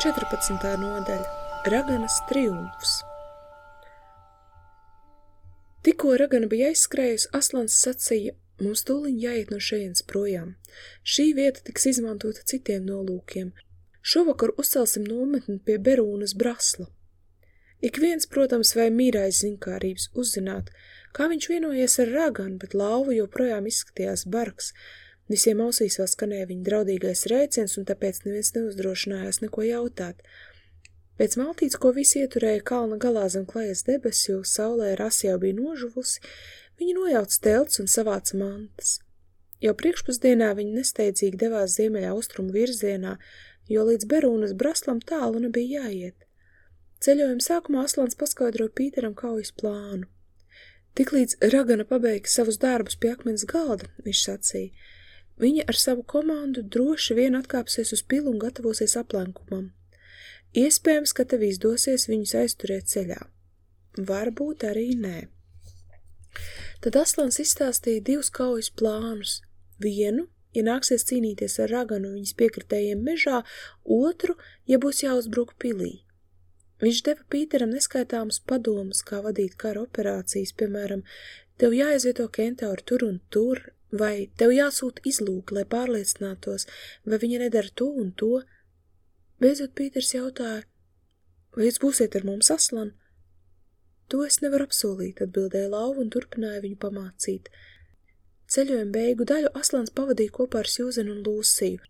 14. nodaļa Raganas triumfs Tikko Ragana bija aizskrējusi, Aslans sacīja, mums tūliņ jāiet no šejienes projām. Šī vieta tiks izmantota citiem nolūkiem. Šovakar uzcelsim nometni pie Berūnas brasla. Ik viens, protams, vai mīrājas zinkārības uzzināt, kā viņš vienojies ar Raganu, bet lauva joprojām izskatījās bargs, Visiem ausīs vēl skanēja viņa draudīgais rēciens, un tāpēc neviens neuzdrošinājās neko jautāt. Pēc maltītes, ko visi ieturēja kalna galā zem klajas debes, jo saulē rasa jau bija nožuvusi, viņi nojauca telts un savāca mantas. Jau priekšpusdienā viņi nesteidzīgi devās ziemeļa austrumu virzienā, jo līdz Berūnas braslam tālu nebija jāiet. Ceļojuma sākumā Aslans paskaidroja Pīteram kaujas plānu. Tiklīdz Ragana pabeigts savus darbus pie akmens galda, viņš sacīja, Viņa ar savu komandu droši vien atkāpsies uz pilu un gatavosies aplenkumam. Iespējams, ka tev izdosies viņus aizturēt ceļā. Varbūt arī nē. Tad Aslans izstāstīja divus kaujas plānus. Vienu, ja nāksies cīnīties ar raganu viņas piekritējiem mežā, otru, ja būs jāuzbruk pilī. Viņš deva Pīteram neskaitāmas padomas, kā vadīt kara operācijas, piemēram, tev jāizvieto kentauri tur un tur, Vai tev jāsūta izlūk, lai pārliecinātos, vai viņa nedara to un to? Beidzot Pīters jautāja, vai jūs būsiet ar mums aslan? To es nevaru apsolīt, atbildēja lauva un turpināja viņu pamācīt. Ceļojuma beigu daļu aslans pavadīja kopā ar Sjūzenu un Lūsiju.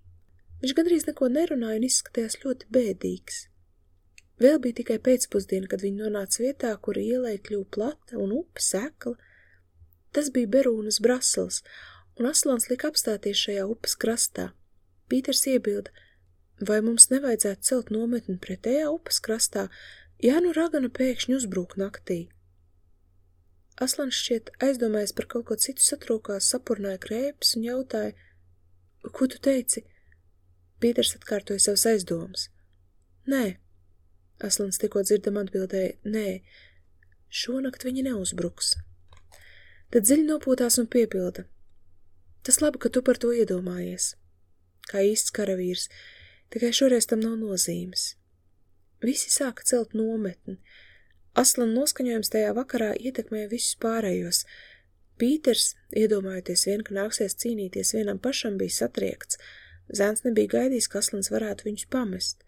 Viņš gandrīz neko nerunāja un izskatījās ļoti bēdīgs. Vēl bija tikai pēcpusdiena, kad viņi nonāca vietā, kura ielai kļuva plata un upe sekla. Tas bija Berūnas brasels, un Aslans lika apstāties šajā upes krastā. Pīters iebilda, vai mums nevajadzētu celt nometni pretējā upes krastā, ja nu ragana pēkšņi uzbrūk naktī. Aslans šķiet aizdomājies par kaut ko citu satrokās, sapurnāja krēpes un jautāja, ko tu teici? Pīters atkārtoja savas aizdomas. Nē, Aslans tikko dzirdam atbildēja, nē, šonakt viņi neuzbruks. Tad dziļi nopūtās un piepilda. Tas labi, ka tu par to iedomājies. Kā īsts karavīrs, tikai šoreiz tam nav nozīmes. Visi sāka celt nometni. Aslan noskaņojums tajā vakarā ietekmēja visus pārējos. Pīters, iedomājoties vien, ka nāksies cīnīties vienam pašam, bija satriekts. Zēns nebija gaidījis, ka Aslans varētu viņus pamest.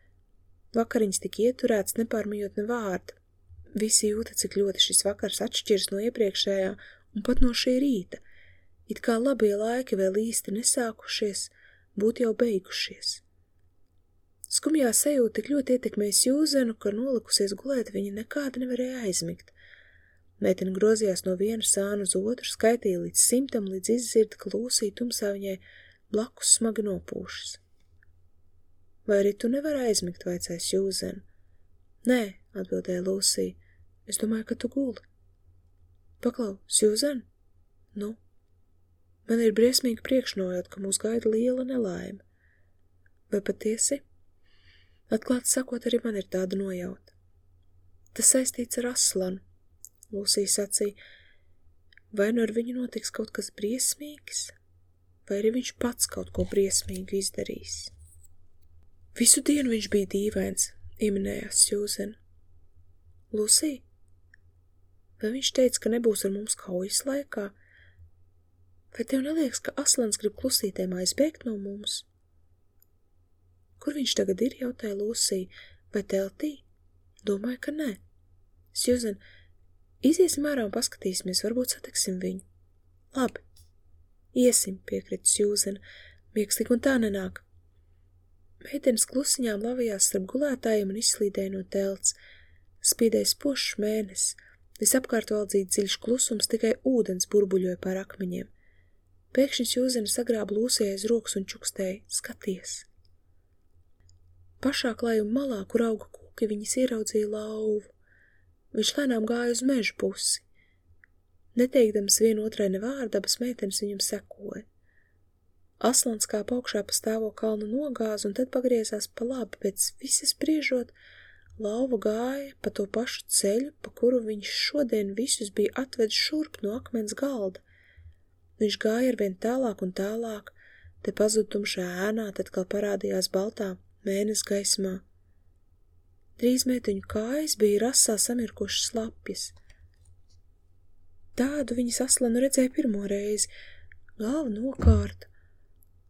Vakariņas tika ieturēts, nepārmijot ne vārdu. Visi jūta, cik ļoti šis vakars atšķiras no iepriekšējā un pat no šī rīta. It kā labie laiki vēl īsti nesākušies, būtu jau beigušies. Skumjā sajūta tik ļoti ietekmēja Jūzenu, ka nolikusies gulēt viņa nekāda nevarēja aizmigt. Meitene grozījās no viena sāna uz otru, skaitīja līdz simtam, līdz izzirda, ka lūsī tumsā viņai blakus smagi nopūšas. Vai arī tu nevari aizmigt, vaicājas Jūzena? Nē, atbildēja Lūsī, es domāju, ka tu guli. Paklau, Sjūzen? Nu? Man ir briesmīgi priekšnojot, ka mūs gaida liela nelaime. Vai patiesi? Atklāt sakot, arī man ir tāda nojauta. Tas saistīts ar aslanu, Lūsija sacīja, vai nu ar viņu notiks kaut kas briesmīgs, vai arī viņš pats kaut ko briesmīgu izdarīs. Visu dienu viņš bija dīvains, ieminējās Sjūzen. Lūsija? Vai viņš teica, ka nebūs ar mums kaujas laikā? Vai tev neliekas, ka Aslans grib klusītēm aizbēgt no mums? Kur viņš tagad ir, jautāja Lūsija, vai teltī? Domāju, ka nē. Sjūzen, iziesim ārā un paskatīsimies, varbūt satiksim viņu. Labi. Iesim, piekrita miegs tik un tā nenāk. Meitenes klusiņām lavījās starp gulētājiem un izslīdēja no telts. Spīdēja spošs mēnesis, Visapkārt valdzīja dziļš klusums, tikai ūdens burbuļoja pār akmeņiem. Pēkšņi Jūzena sagrāba lūsēja aiz rokas un čukstēja – skaties! Pašā klājuma malā, kur auga kūki, viņas ieraudzīja lauvu. Viņš lēnām gāja uz mežu pusi. Neteikdams vienotrai ne vārdu, abas meitenes viņam sekoja. Aslans kā paukšā pa stāvo kalnu nogāz un tad pagriezās pa labi, pēc visas priežot – Lauva gāja pa to pašu ceļu, pa kuru viņš šodien visus bija atvedis šurp no akmens galda. Viņš gāja arvien tālāk un tālāk, te pazud tumšā ēnā, tad, kad parādījās baltā mēnes gaismā. Drīz meiteņu kājas bija rasā samirkušas lapjas. Tādu viņas aslanu redzēja pirmo reizi, galva nokārta,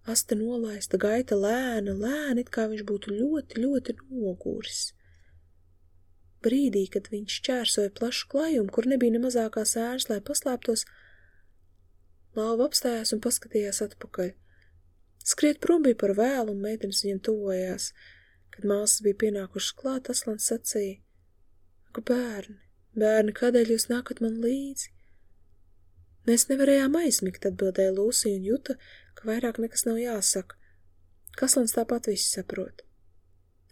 asta nolaista, gaita lēna, lēna, it kā viņš būtu ļoti, ļoti noguris. Brīdī, kad viņš šķērsoja plašu klajumu, kur nebija ne mazākās ēnas, lai paslēptos, Lauva apstājās un paskatījās atpakaļ. Skriet prom bija par vēlu, un meitenes viņam tuvojās. Kad māsas bija pienākušas klāt, Aslans sacīja: Ak, bērni, bērni, kādēļ jūs nākat man līdzi? Mēs nevarējām aizmigt, atbildēja Lūsija un juta, ka vairāk nekas nav jāsaka. Kaslans tāpat visu saprot.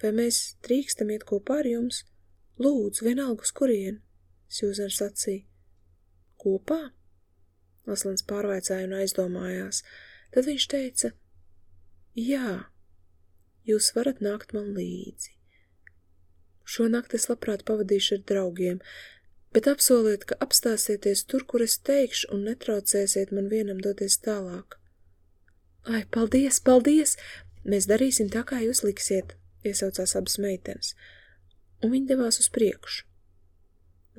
Vai mēs drīkstam iet kopā ar jums? Lūdzu, vienalga uz kurien, Sjūzana sacīja. Kopā? Aslans pārvaicāja un aizdomājās. Tad viņš teica, jā, jūs varat nākt man līdzi. Šo nakti es labprāt pavadīšu ar draugiem, bet apsoliet, ka apstāsieties tur, kur es teikšu, un netraucēsiet man vienam doties tālāk. Ai, paldies, paldies! Mēs darīsim tā, kā jūs liksiet, iesaucās abas meitenes, un viņi devās uz priekšu.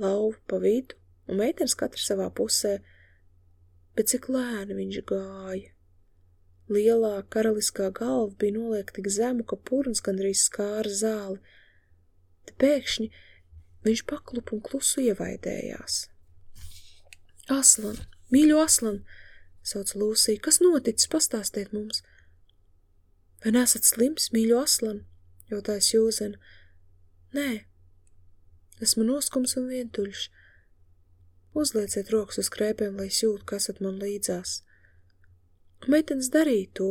Lauva pa vidu, un meitenes katra savā pusē, bet cik lēni viņš gāja. Lielā karaliskā galva bija noliekta tik zemu, ka purns gandrīz skāra zāli. Te pēkšņi Viņš paklup un klusu ievaidējās. Aslan, mīļo Aslan, sauc Lūsija, kas noticis, pastāstiet mums. Vai nesat slims, mīļo Aslan, jautājas Jūzena. Nē, esmu noskums un vientuļš. Uzlieciet rokas uz krēpiem, lai jūtu, kas esat man līdzās. Meitenes darīja to,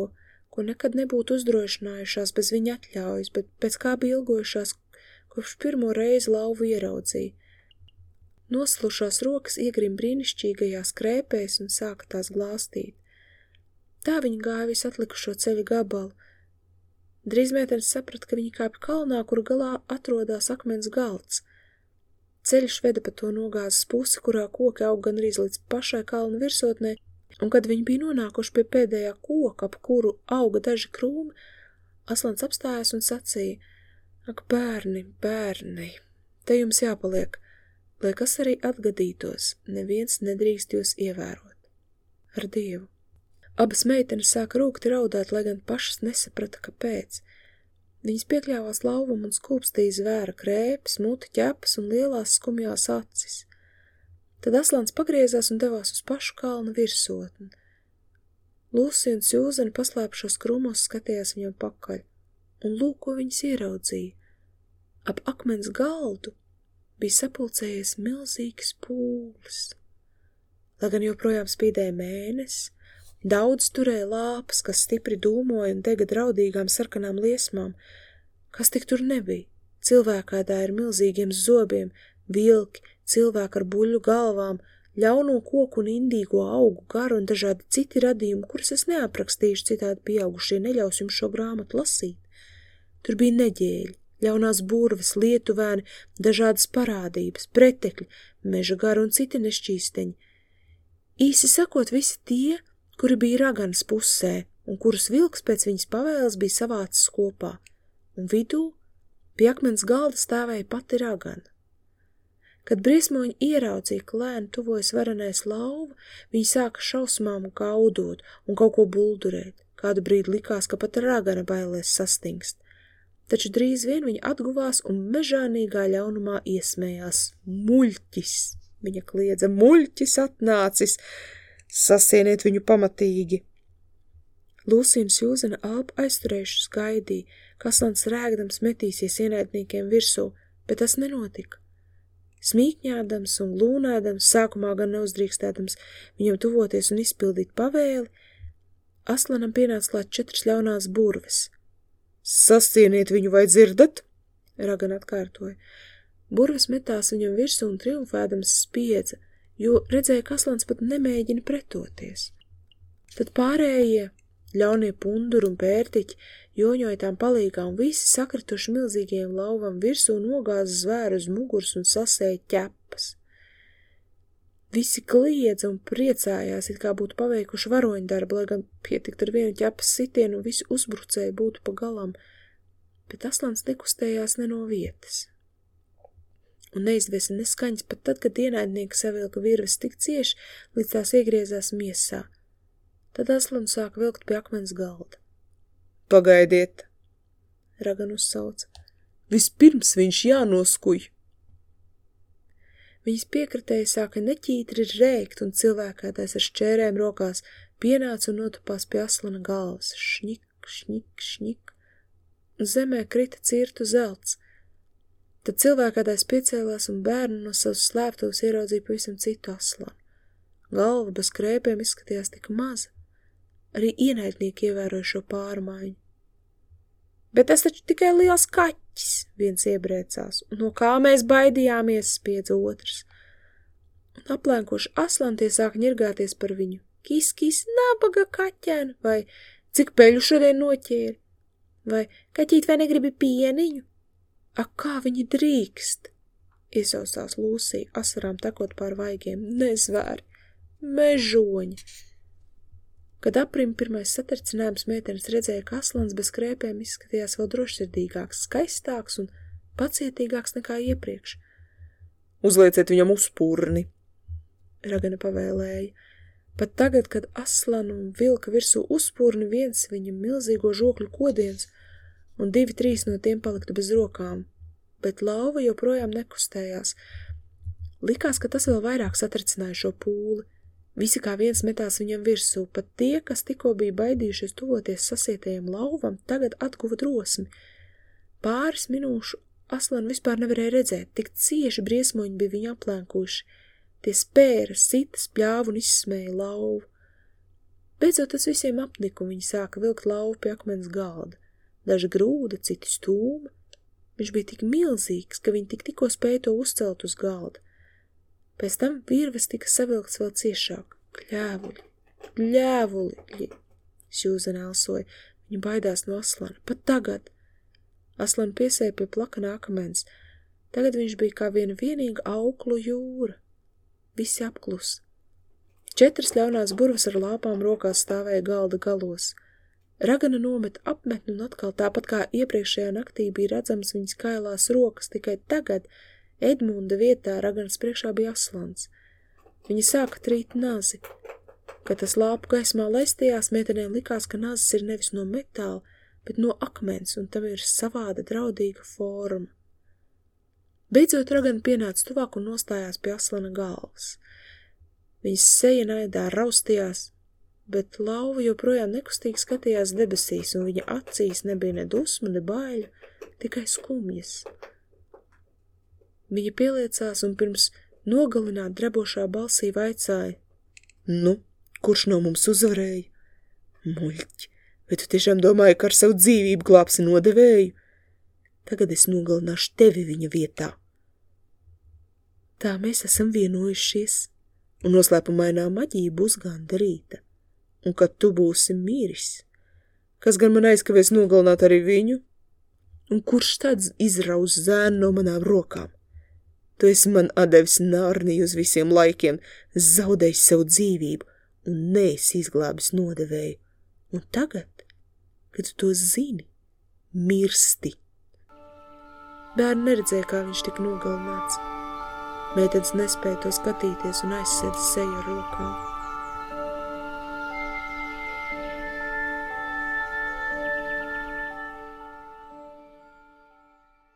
ko nekad nebūtu uzdrošinājušās bez viņa atļaujas, bet pēc kā bija ilgojušās kopš pirmo reizi lauvu ieraudzīja. Noslušās rokas iegrim brīnišķīgajās krēpēs un sāka tās glāstīt. Tā viņa gāja visu atlikušo ceļu gabalu. Drīz meitenes saprata, ka viņa kāpj kalnā, kur galā atrodas akmens galds. Ceļš veda pa to nogāzes pusi, kurā koki aug gandrīz līdz pašai kalna virsotnē, un kad viņi bija nonākuši pie pēdējā koka, ap kuru auga daži krūmi, Aslans apstājās un sacīja – Ak, bērni, bērni, te jums jāpaliek, lai kas arī atgadītos, neviens nedrīkst jūs ievērot. Ar Dievu. Abas meitenes sāka rūkti raudāt, lai gan pašas nesaprata, kāpēc. Viņas piekļāvās lauvam un skūpstīja zvēra krēpes, muti ķepas un lielās skumjās acis. Tad aslans pagriezās un devās uz pašu kalnu virsotni. Lūsija un Sjūzena paslēpšos krūmos skatījās viņam pakaļ, un lūk, ko viņas ieraudzīja. Ap akmens galdu bija sapulcējies milzīgs pūlis. Lai gan joprojām spīdēja mēnesis, daudz turēja lāpas, kas stipri dūmoja un dega draudīgām sarkanām liesmām, kas tik tur nebija. Cilvēkādā ir milzīgiem zobiem, vilki, cilvēki ar buļu galvām, ļauno koku un indīgo augu garu un dažādi citi radījumi, kurus es neaprakstīšu citādi pieaugušie neļaus jums šo grāmatu lasīt. Tur bija neģēļi, ļaunās burves, lietuvēni, dažādas parādības, pretekļi, meža garu un citi nešķīsteņi. Īsi sakot, visi tie, kuri bija raganas pusē un kurus vilks pēc viņas pavēles bija savācis kopā, un vidū pie akmens galda stāvēja pati ragana. Kad briesmoņi ieraudzīja, ka lēni tuvojas varenais lauva, viņi sāka šausmām gaudot un kaut ko buldurēt. Kādu brīdi likās, ka pat ragana bailēs sastingst taču drīz vien viņa atguvās un mežānīgā ļaunumā iesmējās. Muļķis! Viņa kliedza, muļķis atnācis! Sasieniet viņu pamatīgi! Lūsīns Jūzena alpa aizturējušas gaidīja, kas lans rēgdams metīsies ienaidniekiem virsū, bet tas nenotika. Smīkņādams un lūnādams, sākumā gan neuzdrīkstēdams viņam tuvoties un izpildīt pavēli, Aslanam pienāca klāt četras ļaunās burves – Sasieniet viņu vai dzirdat? Ragan atkārtoja. Burvis metās viņam virsū un triumfēdams spiedza, jo redzēja, ka Aslans pat nemēģina pretoties. Tad pārējie, ļaunie punduri un pērtiķi, joņoja tām palīgā un visi sakrituši milzīgiem lauvam virsū nogāza zvēru uz muguras un sasēja ķepas. Visi kliedza un priecājās, it kā būtu paveikuši varoņdarbu, lai gan pietikt ar vienu ķepas sitienu un visi uzbrucēji būtu pa galam, bet aslans nekustējās ne no vietas. Un neizvesa neskaņas pat tad, kad ienaidnieki savilka virves tik cieši, līdz tās iegriezās miesā. Tad Aslan sāk vilkt pie akmens galda. Pagaidiet! Ragan uzsauca. Vispirms viņš jānoskuj! Viņas piekritēji sāka neķītri rēkt, un cilvēkētais ar šķērēm rokās pienāca un notupās pie aslana galvas. Šņik, šņik, šņik. Zemē krita cirtu zelts. Tad cilvēkētais piecēlās un bērnu no savas slēptos ieraudzīja pavisam citu aslanu. Galva bez krēpēm izskatījās tik maza. Arī ienaidnieki ievēroja šo pārmaiņu. Bet tas taču tikai liels kaķis, viens iebrēcās, un no kā mēs baidījāmies, spiedz otrs. Un aplēnkoši aslantie sāk ņirgāties par viņu. Kis, kis, nabaga kaķēna, vai cik peļu šodien noķēri, vai kaķīt vai negribi pieniņu? Ak, kā viņi drīkst! Iesaustās Lūsija, asarām tekot pār vaigiem, nezvēri, mežoņi. Kad aprim pirmais satricinājums meitenes redzēja, ka aslans bez krēpēm izskatījās vēl drošsirdīgāks, skaistāks un pacietīgāks nekā iepriekš. Uzlieciet viņam uzpūrni, Ragana pavēlēja. Pat tagad, kad aslanu vilka virsū uzpūrni viens viņa milzīgo žokļu kodiens, un divi trīs no tiem paliktu bez rokām, bet lauva joprojām nekustējās. Likās, ka tas vēl vairāk satricināja šo pūli. Visi kā viens metās viņam virsū, pat tie, kas tikko bija baidījušies tuvoties sasietajam lauvam, tagad atguva drosmi. Pāris minūšu Aslan vispār nevarēja redzēt, tik cieši briesmoņi bija viņu aplēnkuši. Tie spēra, sita, spļāva un izsmēja lauvu. Beidzot tas visiem apnika, un viņi sāka vilkt lauvu pie akmens galda. Daži grūda, citi stūma. Viņš bija tik milzīgs, ka viņi tik tikko spēja to uzcelt uz galda. Pēc tam virves tika savilkts vēl ciešāk. Kļēvuļi, kļēvuļi, Sjūzena elsoja. Viņa baidās no aslana. Pat tagad. Aslana piesēja pie plakana akmens. Tagad viņš bija kā viena vienīga auklu jūra. Visi apklus. Četras ļaunās burvas ar lāpām rokās stāvēja galda galos. Ragana nomet apmetni un atkal tāpat kā iepriekšējā naktī bija redzams viņas kailās rokas, tikai tagad Edmunda vietā Raganas priekšā bija aslans. Viņa sāka trīt nazi. Kad tas lāpu gaismā laistījās, meitenē likās, ka nazis ir nevis no metāla, bet no akmens, un tam ir savāda draudīga forma. Beidzot Ragana pienāca tuvāk un nostājās pie aslana galvas. Viņas seja naidā raustījās, bet lauva joprojām nekustīgi skatījās debesīs, un viņa acīs nebija ne dusma, ne baiļa, tikai skumjas. Viņa pieliecās un pirms nogalināt drebošā balsī vaicāja. Nu, kurš no mums uzvarēja? Muļķi, vai tu tiešām domāji, ka ar savu dzīvību glābsi nodevēju? Tagad es nogalināšu tevi viņa vietā. Tā mēs esam vienojušies, un noslēpumainā maģija būs gandarīta un kad tu būsi miris, kas gan man aizkavēs nogalināt arī viņu? Un kurš tāds izraus zēnu no manām rokām? Tu esi man atdevis nārniju uz visiem laikiem, zaudējis savu dzīvību un neesi izglābis nodevēju. Un tagad, kad tu to zini, mirsti. Bērni neredzēja, kā viņš tika nogalināts. Meitenes nespēja to skatīties un aizsēda seju ar rokām.